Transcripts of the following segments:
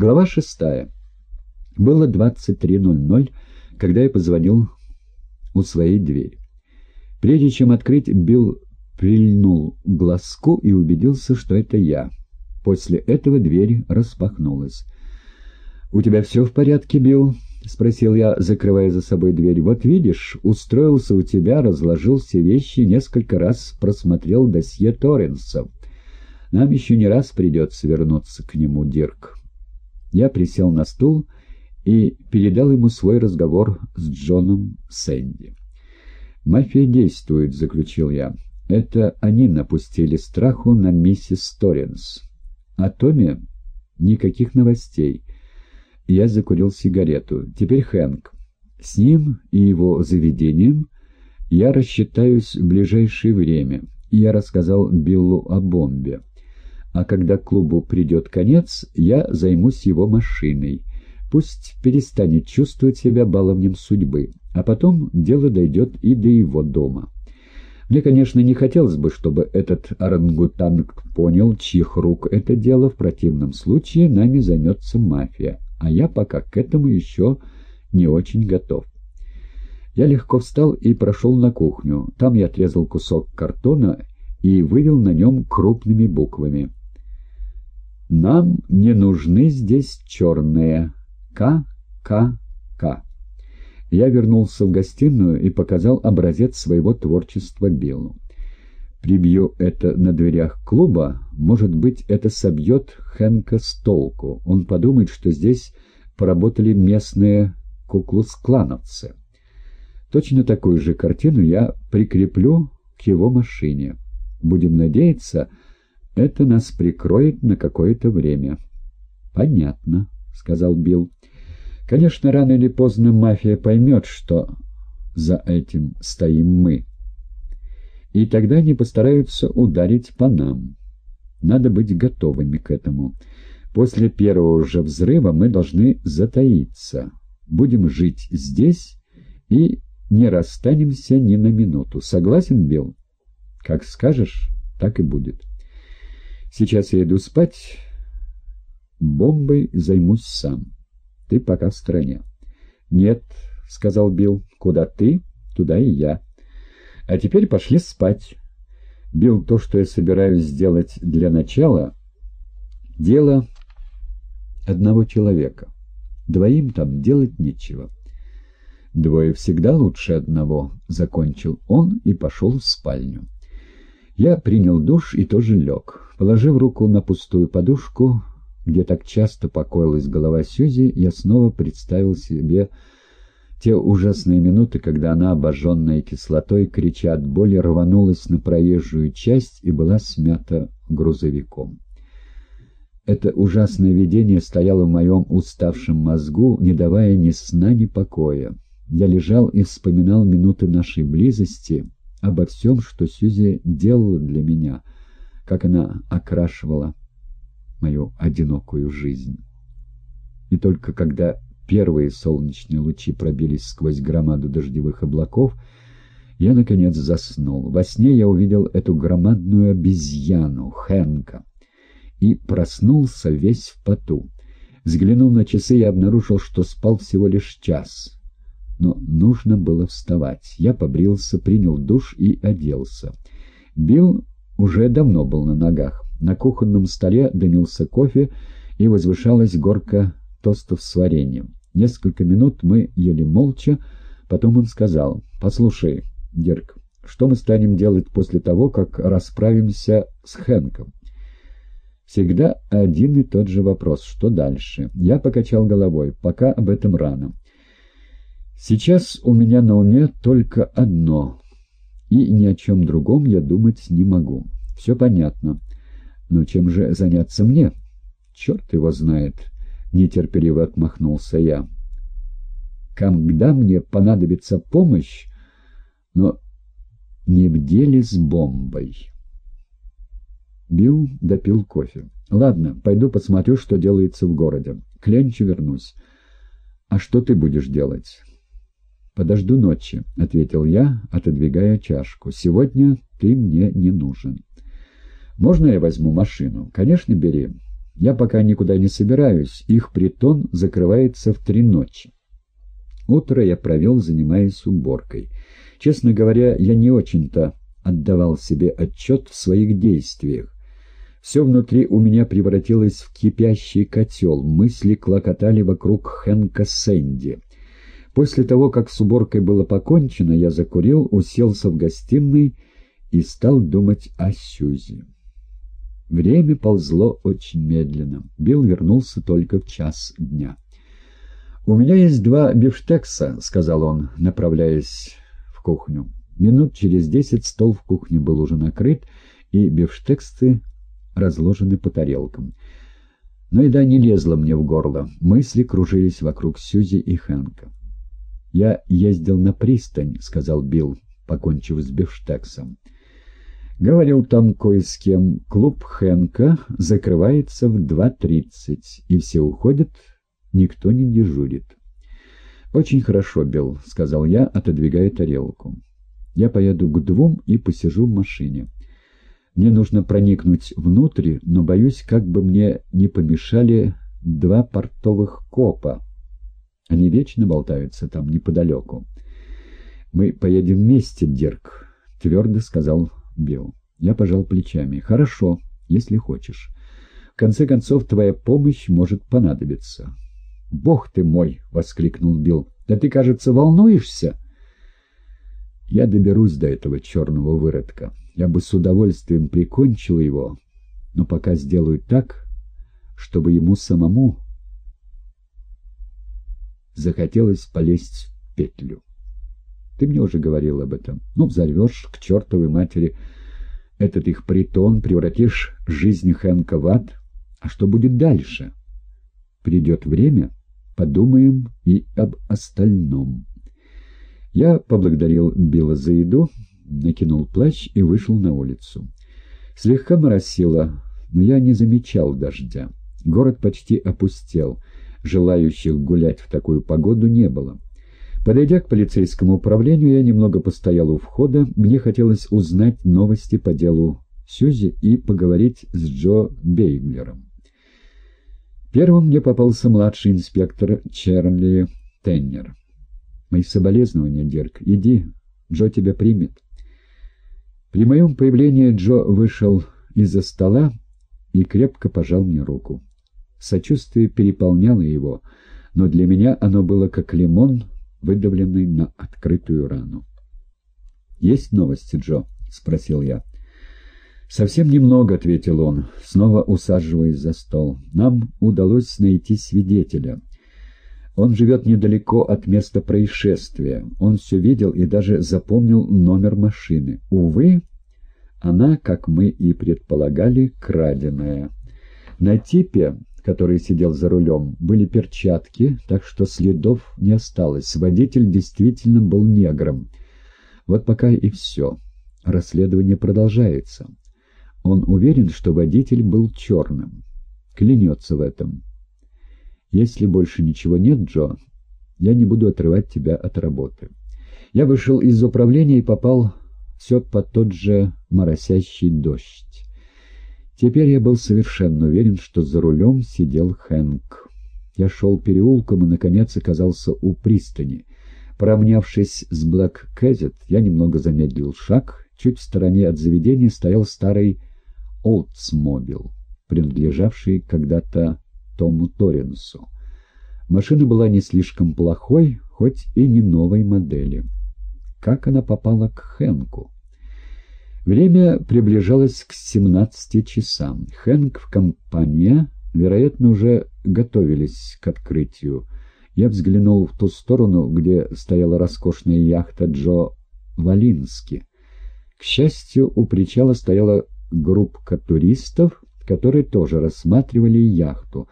Глава шестая. Было 23.00, когда я позвонил у своей двери. Прежде чем открыть, Билл прильнул к глазку и убедился, что это я. После этого дверь распахнулась. «У тебя все в порядке, Билл?» — спросил я, закрывая за собой дверь. «Вот видишь, устроился у тебя, разложил все вещи, несколько раз просмотрел досье Торренса. Нам еще не раз придется вернуться к нему, Дирк». Я присел на стул и передал ему свой разговор с Джоном Сэнди. «Мафия действует», — заключил я. «Это они напустили страху на миссис Торренс. О Томе никаких новостей». Я закурил сигарету. Теперь Хэнк. С ним и его заведением я рассчитаюсь в ближайшее время. Я рассказал Биллу о бомбе. А когда клубу придет конец, я займусь его машиной. Пусть перестанет чувствовать себя баловнем судьбы, а потом дело дойдет и до его дома. Мне, конечно, не хотелось бы, чтобы этот орангутанг понял, чьих рук это дело, в противном случае нами займется мафия а я пока к этому еще не очень готов. Я легко встал и прошел на кухню. Там я отрезал кусок картона и вывел на нем крупными буквами. «Нам не нужны здесь черные. К-К-К». Я вернулся в гостиную и показал образец своего творчества Биллу. Прибью это на дверях клуба, может быть, это собьет Хэнка с толку. Он подумает, что здесь поработали местные куклус-клановцы. Точно такую же картину я прикреплю к его машине. Будем надеяться, это нас прикроет на какое-то время. — Понятно, — сказал Билл. — Конечно, рано или поздно мафия поймет, что за этим стоим мы и тогда они постараются ударить по нам. Надо быть готовыми к этому. После первого же взрыва мы должны затаиться. Будем жить здесь и не расстанемся ни на минуту. Согласен, Билл? Как скажешь, так и будет. Сейчас я иду спать. Бомбой займусь сам. Ты пока в стране. Нет, — сказал Билл, — куда ты, туда и я. А теперь пошли спать. Бил то, что я собираюсь сделать для начала, дело одного человека. Двоим там делать нечего. Двое всегда лучше одного, — закончил он и пошел в спальню. Я принял душ и тоже лег. Положив руку на пустую подушку, где так часто покоилась голова Сюзи, я снова представил себе те ужасные минуты, когда она, обожженная кислотой, крича от боли, рванулась на проезжую часть и была смята грузовиком. Это ужасное видение стояло в моем уставшем мозгу, не давая ни сна, ни покоя. Я лежал и вспоминал минуты нашей близости, обо всем, что Сюзи делала для меня, как она окрашивала мою одинокую жизнь. И только когда первые солнечные лучи пробились сквозь громаду дождевых облаков, я, наконец, заснул. Во сне я увидел эту громадную обезьяну, Хэнка, и проснулся весь в поту. Взглянув на часы, я обнаружил, что спал всего лишь час. Но нужно было вставать. Я побрился, принял душ и оделся. Билл уже давно был на ногах. На кухонном столе дымился кофе, и возвышалась горка тостов с вареньем. Несколько минут мы ели молча, потом он сказал, «Послушай, Дирк, что мы станем делать после того, как расправимся с Хэнком?» Всегда один и тот же вопрос, что дальше? Я покачал головой, пока об этом рано. Сейчас у меня на уме только одно, и ни о чем другом я думать не могу. Все понятно. Но чем же заняться мне? Черт его знает. — нетерпеливо отмахнулся я. «Когда мне понадобится помощь, но не в деле с бомбой». Билл допил кофе. «Ладно, пойду посмотрю, что делается в городе. К вернусь. А что ты будешь делать?» «Подожду ночи», — ответил я, отодвигая чашку. «Сегодня ты мне не нужен». «Можно я возьму машину?» «Конечно, бери. Я пока никуда не собираюсь, их притон закрывается в три ночи. Утро я провел, занимаясь уборкой. Честно говоря, я не очень-то отдавал себе отчет в своих действиях. Все внутри у меня превратилось в кипящий котел, мысли клокотали вокруг Хэнка Сэнди. После того, как с уборкой было покончено, я закурил, уселся в гостиной и стал думать о Сюзе. Время ползло очень медленно. Билл вернулся только в час дня. «У меня есть два бифштекса», — сказал он, направляясь в кухню. Минут через десять стол в кухне был уже накрыт, и бифштексы разложены по тарелкам. Но еда не лезла мне в горло. Мысли кружились вокруг Сьюзи и Хэнка. «Я ездил на пристань», — сказал Билл, покончив с бифштексом. Говорил там кое с кем. Клуб Хэнка закрывается в 2.30, и все уходят, никто не дежурит. «Очень хорошо, Билл», — сказал я, отодвигая тарелку. «Я поеду к двум и посижу в машине. Мне нужно проникнуть внутрь, но боюсь, как бы мне не помешали два портовых копа. Они вечно болтаются там неподалеку». «Мы поедем вместе, Дирк», — твердо сказал Билл. Я пожал плечами. «Хорошо, если хочешь. В конце концов, твоя помощь может понадобиться». «Бог ты мой!» — воскликнул Билл. «Да ты, кажется, волнуешься?» «Я доберусь до этого черного выродка. Я бы с удовольствием прикончил его, но пока сделаю так, чтобы ему самому захотелось полезть в петлю. Ты мне уже говорил об этом. Ну, взорвешь к чертовой матери этот их притон, превратишь жизнь Хэнка в ад. А что будет дальше? Придет время, подумаем и об остальном. Я поблагодарил Билла за еду, накинул плащ и вышел на улицу. Слегка моросило, но я не замечал дождя. Город почти опустел. Желающих гулять в такую погоду не было. Подойдя к полицейскому управлению, я немного постоял у входа. Мне хотелось узнать новости по делу Сюзи и поговорить с Джо Бейглером. Первым мне попался младший инспектор Чарли Теннер. «Мои соболезнования, Дерк. Иди, Джо тебя примет». При моем появлении Джо вышел из-за стола и крепко пожал мне руку. Сочувствие переполняло его, но для меня оно было как лимон — выдавленный на открытую рану. «Есть новости, Джо?» — спросил я. «Совсем немного», — ответил он, снова усаживаясь за стол. «Нам удалось найти свидетеля. Он живет недалеко от места происшествия. Он все видел и даже запомнил номер машины. Увы, она, как мы и предполагали, краденая. На типе который сидел за рулем, были перчатки, так что следов не осталось. Водитель действительно был негром. Вот пока и все. Расследование продолжается. Он уверен, что водитель был черным. Клянется в этом. Если больше ничего нет, Джо, я не буду отрывать тебя от работы. Я вышел из управления и попал все под тот же моросящий дождь. Теперь я был совершенно уверен, что за рулем сидел Хэнк. Я шел переулком и, наконец, оказался у пристани. Поравнявшись с Блэк Кэзет, я немного замедлил шаг. Чуть в стороне от заведения стоял старый Олдсмобил, принадлежавший когда-то Тому Торренсу. Машина была не слишком плохой, хоть и не новой модели. Как она попала к Хэнку? Время приближалось к 17 часам. Хэнк в компании, вероятно, уже готовились к открытию. Я взглянул в ту сторону, где стояла роскошная яхта Джо Валински. К счастью, у причала стояла группка туристов, которые тоже рассматривали яхту,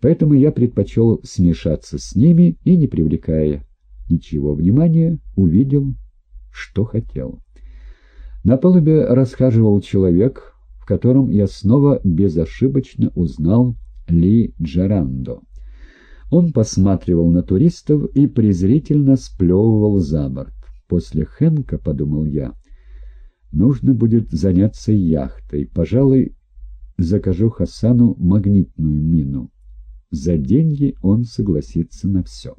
поэтому я предпочел смешаться с ними и, не привлекая ничего внимания, увидел, что хотел. На палубе расхаживал человек, в котором я снова безошибочно узнал Ли Джерандо. Он посматривал на туристов и презрительно сплевывал за борт. После Хэнка, подумал я, нужно будет заняться яхтой. Пожалуй, закажу Хасану магнитную мину. За деньги он согласится на все.